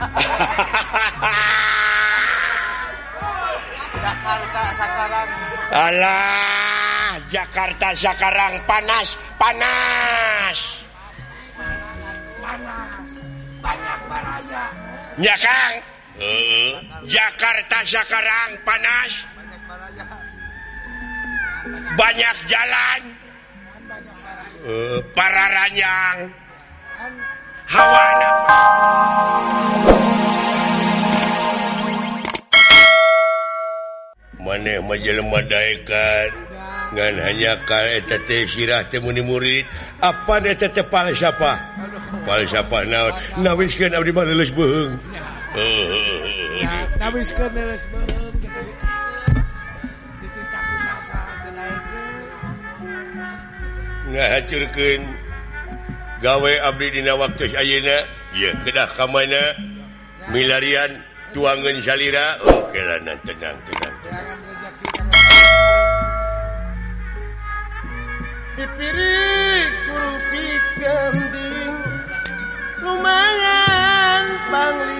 Jakarta sekarang Alah, Jakarta sekarang panas panas. Panas banyak baraya ya Kang. Uh, Jakarta sekarang panas. Banyak jalan. Uh, para ranjang Hawana. Maneh majelemadakan ngan hanya sirahmuni murid. Apa dete palsapa palsapa naon? Nawiskan abdi mah leuleus beung. Nawiskan leuleus beung ditingkah pusasa teu laekeun ngahancurkeun gawe Abdi Dina waktu Ayeuna kedah kamana milarian tuangan Salira oke oh, tenang tenang tenang. Pipirik gending lumayan panglima.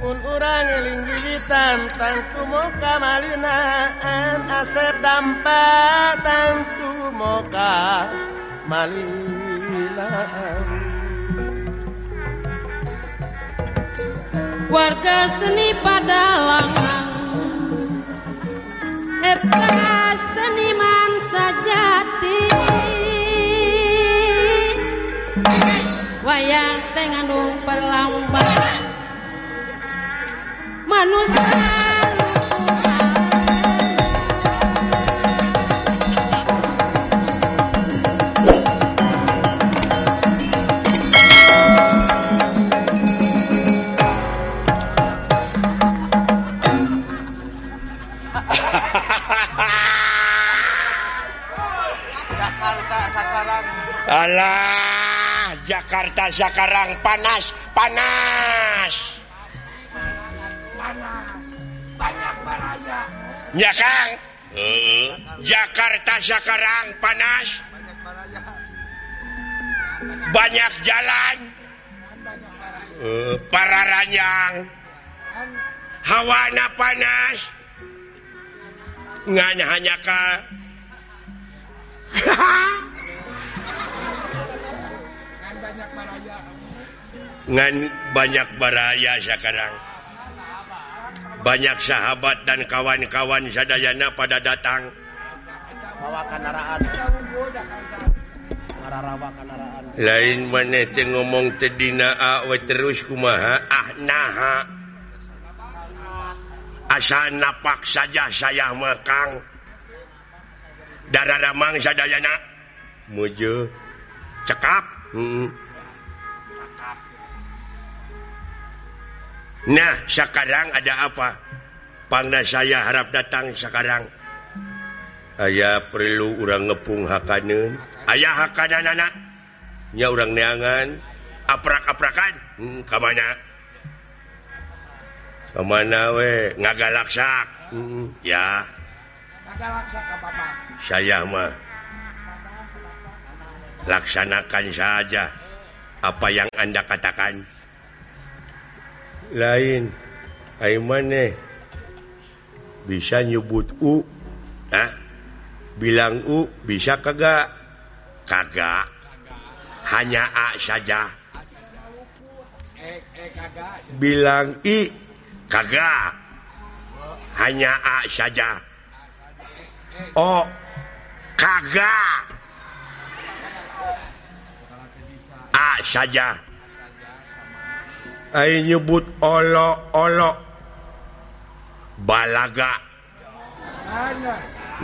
Mun urang eling wiwitan tangtu moka malinaan asep dampa tangtu moka malinaan Warga seni pada langang Eta seniman sajati Wayang teh ngandung perlambang Jakarta sekarang panas panas Jakang. Uh, Jakarta Sakarang panas. Banyak jalan. Uh, para ranjang Hawana panas. Ngan hanya ke ngan banyak baraya sekarang banyak sahabat dan kawan-kawan sadayana pada datang. Lain maneh ngomong Tedina terus kumaha? Ah naha. Asal napak saja saya makang darah ramang sadayana. Muju cekap. Mm -mm. Nah sekarang ada apa? Pangna saya harap datang sekarang aya perlu orang ngepung Hakanen Ayah Hakanan anaknya orang neangan. Aprak-aprakan. Hmm, Kamana mana? Mana we? Ngagalaksak. Hmm, ya. Saya mah laksanakan saja apa yang Anda katakan. lain. Maneh bisa nyebut u. Nah, bilang u bisa kagak? Kagak. Hanya a saja. Bilang i kagak. Hanya a saja. Oh kagak. A saja. Ayo nyebut olok-olok balaga.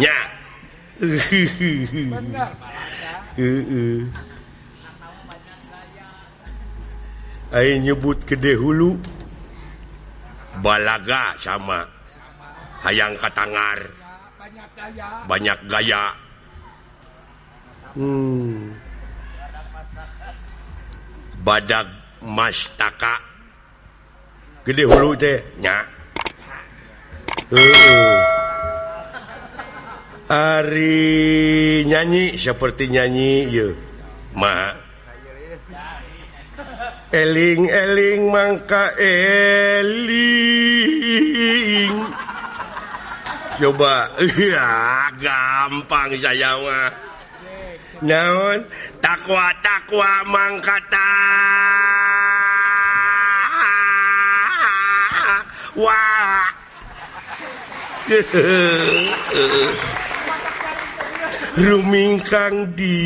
Nya. Ayo nyebut gede hulu. Balaga sama. Hayang katangar. Banyak gaya. Hmm. badak mastaka. gede hulu teh nya uh. Ari nyanyi seperti nyanyi ye ma eling eling mangka eling. Coba ya gampang saya mah naon takwa takwa mangkata Wah. Rumingkang di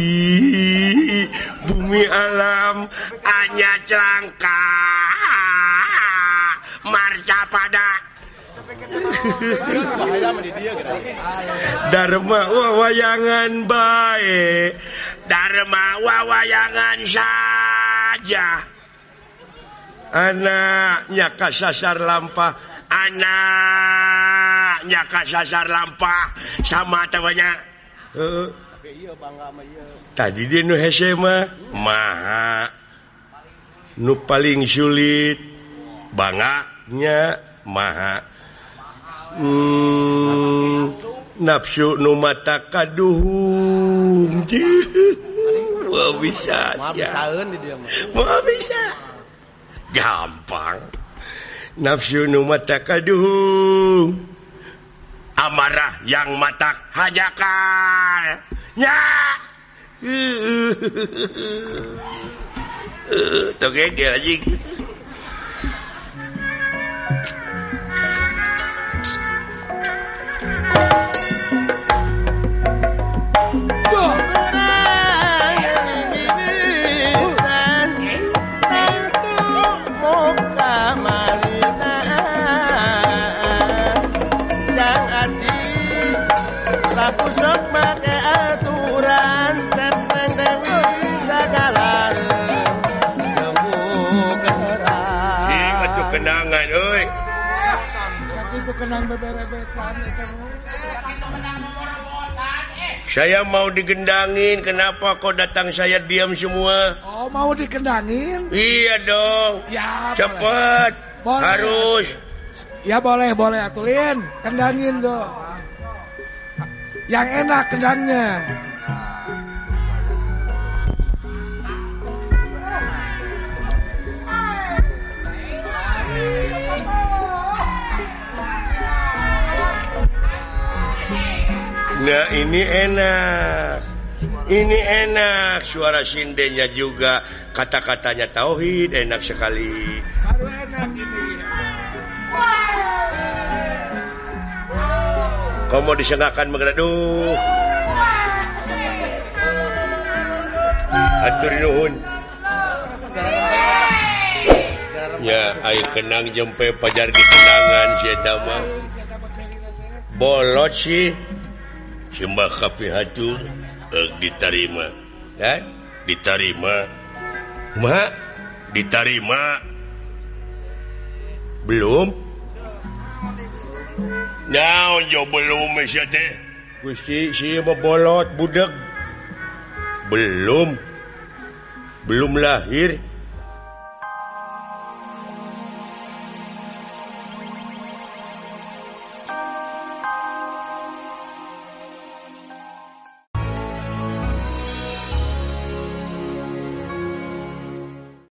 bumi alam hanya celangka marca pada. Dharma wawayangan baik. Dharma wawayangan saja. anaknya kasasar lampa. Anaknya kasasar lampa. Sama tawanya. Uh. tadi di nu SMA maha. Nu paling sulit banganya maha. Hmm, nafsu nu mata kaduhung bisa ya. bisa. gampang. Nafsu mata kaduh amarah yang mata hajakal. Nya. Tuh kayak make aturan kenangan itu kenang beberebetan Saya mau digendangin, kenapa kok datang saya diam semua? oh mau dikendangin Iya dong. ya. Cepet. Boleh. Harus. ya boleh boleh atulin kendangin tuh yang enak kendangnya Nah, ini enak. Ini enak suara sindenya juga kata-katanya tauhid enak sekali. kau mau disengakan mengeduh nuhun. ya Ayo kenang jempe pajar di kenangan bolot sih. Simbah kapi hatu eh, ditarima. Dan ditarima. Ma ditarima. Belum. Naon jo belum sia teh? Gusti si mah bolot budak. Belum. Belum lahir.